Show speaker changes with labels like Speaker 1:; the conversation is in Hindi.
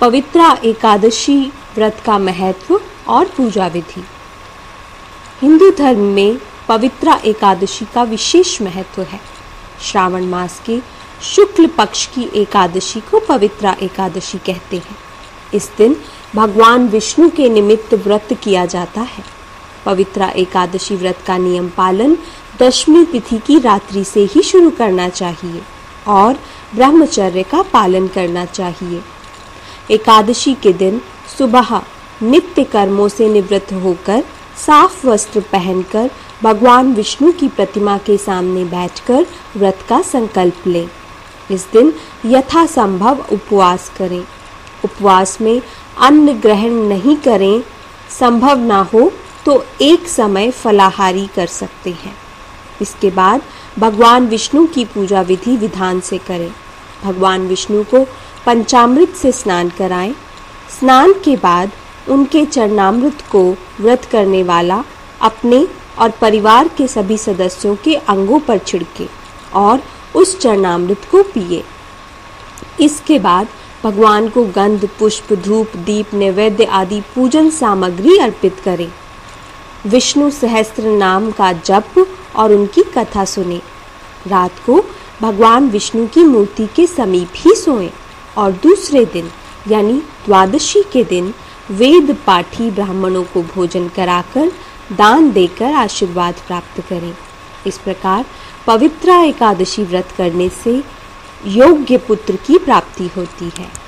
Speaker 1: पवित्रा एकादशी व्रत का महत्व और पूजा विधि हिंदू धर्म में पवित्रा एकादशी का विशेष महत्व है। श्रावण मास के शुक्ल पक्ष की एकादशी को पवित्रा एकादशी कहते हैं। इस दिन भगवान विष्णु के निमित्त व्रत किया जाता है। पवित्रा एकादशी व्रत का नियम पालन दशमी तिथि की रात्रि से ही शुरू करना चाहिए और ब्रह्मचर्य का पालन करना चाहिए। एकादशी के दिन सुबह नित्य कर्मों से निवृत्त होकर साफ़ वस्त्र पहनकर भगवान विष्णु की प्रतिमा के सामने बैठकर व्रत का संकल्प लें। इस दिन यथासंभव उपवास करें। उपवास में अन्न ग्रहण नहीं करें, संभव ना हो तो एक समय फलाहारी कर सकते हैं। इसके बाद भगवान विष्णु की पूजा विधि विधान से करें। भगवान विष्णु को पंचामृत से स्नान कराएँ। स्नान के बाद उनके चरणामृत को व्रत करने वाला अपने और परिवार के सभी सदस्यों के अंगों पर छिड़के और उस चरणामृत को पिए। इसके बाद भगवान को गंध, पुष्प, धूप, दीप, नैवेद्य आदि पूजन सामग्री अर्पित करें। विष्णु सहस्त्र नाम का जप और उनकी कथा सुने। रात को भगवान विष्णु की मूर्ति के समीप ही सोएँ और दूसरे दिन, यानी द्वादशी के दिन, वेद पाठी ब्राह्मणों को भोजन कराकर दान देकर आशीर्वाद प्राप्त करें। इस प्रकार पवित्रा एकादशी व्रत करने से योग्य पुत्र की प्राप्ति होती है।